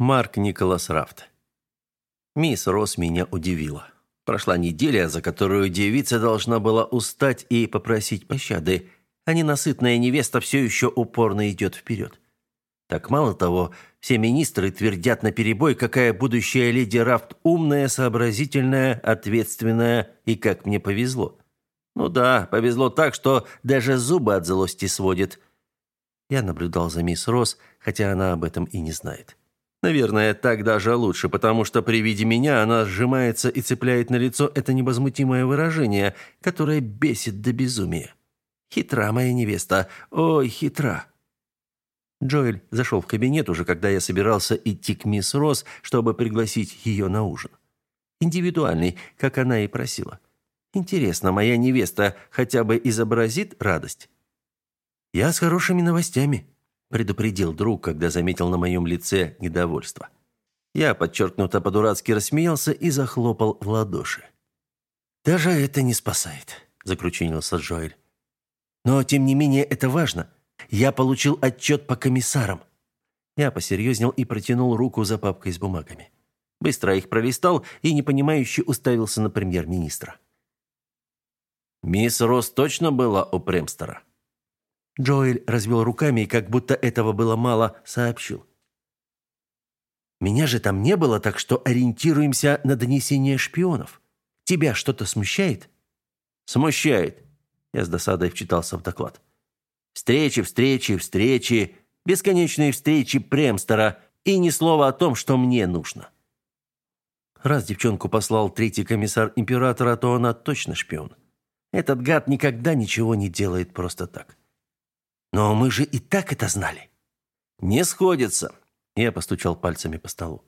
Марк Николас Рафт. Мисс Росс меня удивила. Прошла неделя, за которую девица должна была устать и попросить пощады, а ненасытная невеста все еще упорно идет вперед. Так мало того, все министры твердят наперебой, какая будущая леди Рафт умная, сообразительная, ответственная и как мне повезло. Ну да, повезло так, что даже зубы от злости сводит. Я наблюдал за мисс Росс, хотя она об этом и не знает. Наверное, так даже лучше, потому что при виде меня она сжимается и цепляет на лицо это невозмутимое выражение, которое бесит до безумия. Хитра моя невеста, ой, хитра. Джоэль зашел в кабинет уже, когда я собирался идти к мисс Росс, чтобы пригласить ее на ужин. Индивидуальный, как она и просила. Интересно, моя невеста хотя бы изобразит радость? Я с хорошими новостями предупредил друг, когда заметил на моем лице недовольство. Я подчеркнуто по-дурацки рассмеялся и захлопал в ладоши. «Даже это не спасает», – закручинился Джоэль. «Но, тем не менее, это важно. Я получил отчет по комиссарам». Я посерьезнел и протянул руку за папкой с бумагами. Быстро их пролистал и непонимающе уставился на премьер-министра. «Мисс Росс точно была у Премстера?» Джоэль развел руками и, как будто этого было мало, сообщил. «Меня же там не было, так что ориентируемся на донесение шпионов. Тебя что-то смущает?» «Смущает», – я с досадой вчитался в доклад. «Встречи, встречи, встречи, бесконечные встречи Премстера и ни слова о том, что мне нужно». Раз девчонку послал третий комиссар императора, то она точно шпион. Этот гад никогда ничего не делает просто так. Но мы же и так это знали. Не сходится. Я постучал пальцами по столу.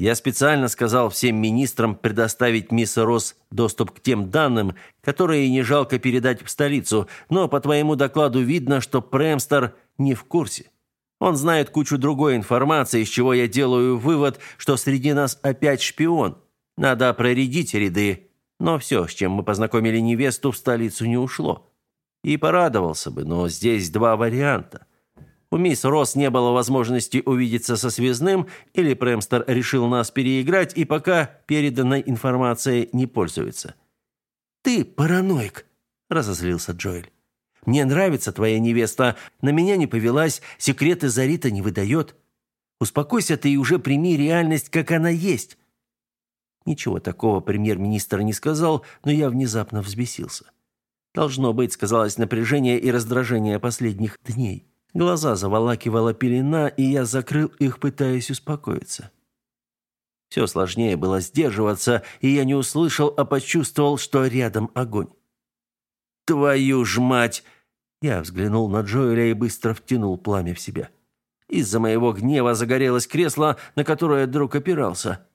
Я специально сказал всем министрам предоставить мисс Росс доступ к тем данным, которые не жалко передать в столицу, но по твоему докладу видно, что Премстер не в курсе. Он знает кучу другой информации, из чего я делаю вывод, что среди нас опять шпион. Надо проредить ряды. Но все, с чем мы познакомили невесту, в столицу не ушло. И порадовался бы, но здесь два варианта. У мисс Росс не было возможности увидеться со связным, или Премстер решил нас переиграть и пока переданной информацией не пользуется. «Ты параноик», – разозлился Джоэль. «Мне нравится твоя невеста, на меня не повелась, секреты Зарита не выдает. Успокойся ты и уже прими реальность, как она есть». Ничего такого премьер-министр не сказал, но я внезапно взбесился. Должно быть, сказалось напряжение и раздражение последних дней. Глаза заволакивала пелена, и я закрыл их, пытаясь успокоиться. Все сложнее было сдерживаться, и я не услышал, а почувствовал, что рядом огонь. «Твою ж мать!» Я взглянул на Джоэля и быстро втянул пламя в себя. Из-за моего гнева загорелось кресло, на которое друг опирался.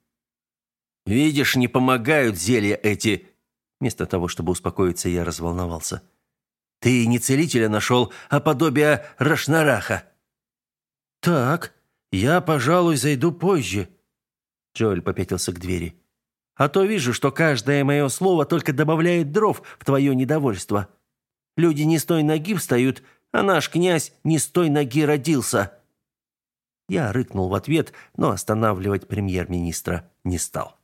«Видишь, не помогают зелья эти!» Вместо того, чтобы успокоиться, я разволновался. «Ты не целителя нашел, а подобие Рашнараха». «Так, я, пожалуй, зайду позже». Джоэль попятился к двери. «А то вижу, что каждое мое слово только добавляет дров в твое недовольство. Люди не с той ноги встают, а наш князь не с той ноги родился». Я рыкнул в ответ, но останавливать премьер-министра не стал.